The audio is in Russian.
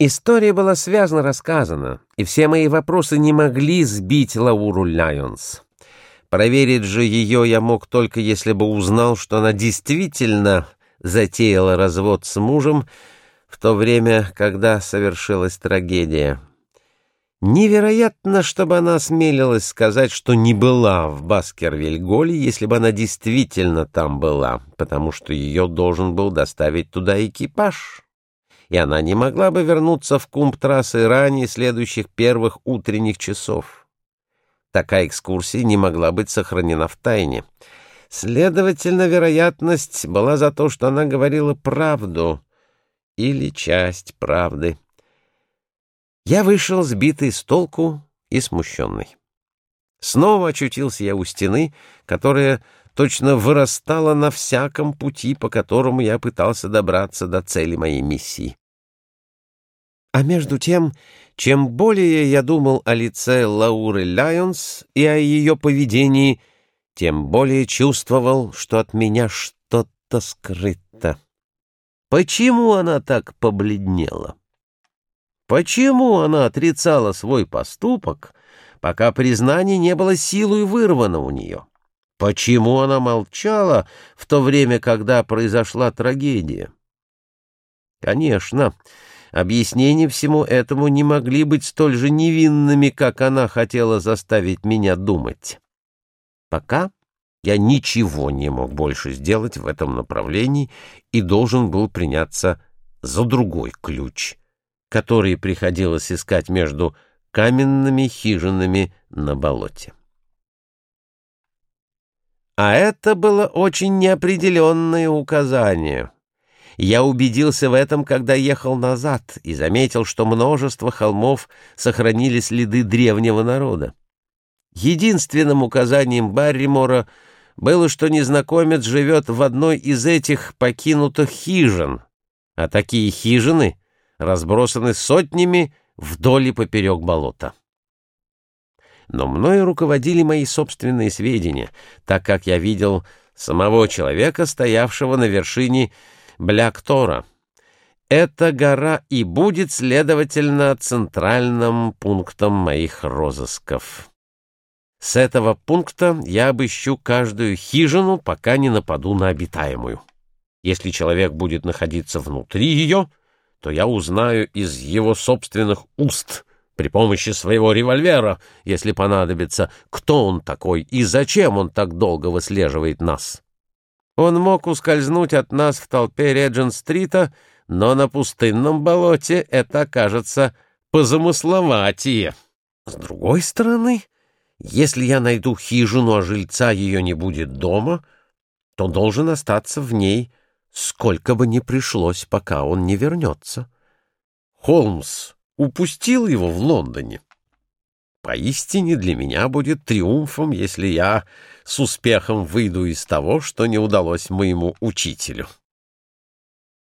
История была связно рассказана, и все мои вопросы не могли сбить Лауру Лайонс. Проверить же ее я мог только если бы узнал, что она действительно затеяла развод с мужем в то время, когда совершилась трагедия. Невероятно, чтобы она осмелилась сказать, что не была в Баскервиль-Голе, если бы она действительно там была, потому что ее должен был доставить туда экипаж и она не могла бы вернуться в Кумб-трассы ранее следующих первых утренних часов. Такая экскурсия не могла быть сохранена в тайне. Следовательно, вероятность была за то, что она говорила правду или часть правды. Я вышел сбитый с толку и смущенный. Снова очутился я у стены, которая точно вырастала на всяком пути, по которому я пытался добраться до цели моей миссии. А между тем, чем более я думал о лице Лауры Лайонс и о ее поведении, тем более чувствовал, что от меня что-то скрыто. Почему она так побледнела? Почему она отрицала свой поступок, пока признание не было силой вырвано у нее? Почему она молчала в то время, когда произошла трагедия? Конечно, объяснения всему этому не могли быть столь же невинными, как она хотела заставить меня думать. Пока я ничего не мог больше сделать в этом направлении и должен был приняться за другой ключ, который приходилось искать между каменными хижинами на болоте. А это было очень неопределенное указание. Я убедился в этом, когда ехал назад, и заметил, что множество холмов сохранили следы древнего народа. Единственным указанием Барримора было, что незнакомец живет в одной из этих покинутых хижин, а такие хижины разбросаны сотнями вдоль и поперек болота но мною руководили мои собственные сведения, так как я видел самого человека, стоявшего на вершине Бляктора. Эта гора и будет, следовательно, центральным пунктом моих розысков. С этого пункта я обыщу каждую хижину, пока не нападу на обитаемую. Если человек будет находиться внутри ее, то я узнаю из его собственных уст — при помощи своего револьвера, если понадобится, кто он такой и зачем он так долго выслеживает нас. Он мог ускользнуть от нас в толпе Реджин-стрита, но на пустынном болоте это окажется позамысловатее. С другой стороны, если я найду хижину, а жильца ее не будет дома, то должен остаться в ней, сколько бы ни пришлось, пока он не вернется. Холмс упустил его в Лондоне. Поистине для меня будет триумфом, если я с успехом выйду из того, что не удалось моему учителю.